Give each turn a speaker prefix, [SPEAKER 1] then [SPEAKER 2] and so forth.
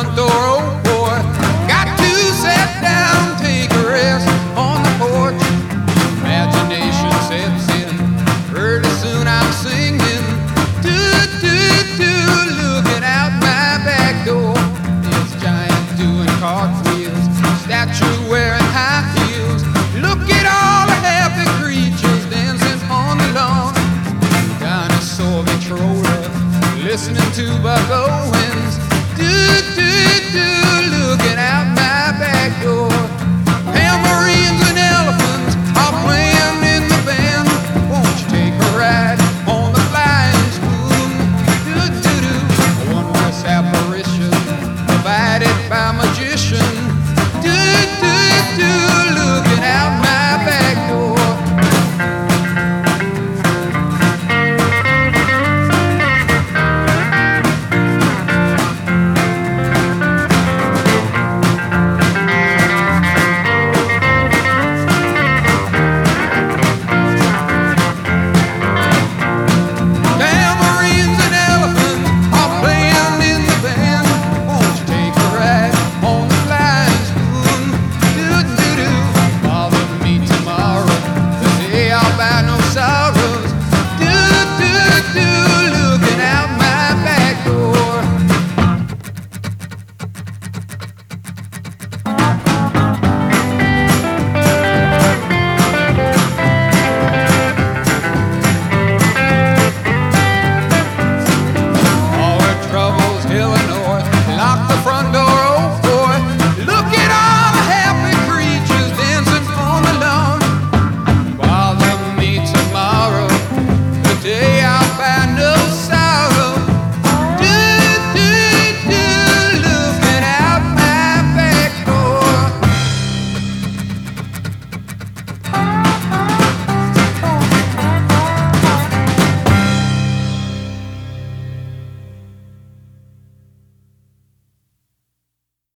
[SPEAKER 1] front door, oh boy. Got to sit down, take a rest on the porch. Imagination sets in. Pretty soon I'm singing. Do, do, do, looking out my back door. This giant doing cartwheels, statue wearing high heels. Look at all the happy creatures dancing on the lawn. Dinosaur controller, listening to Buck Owens.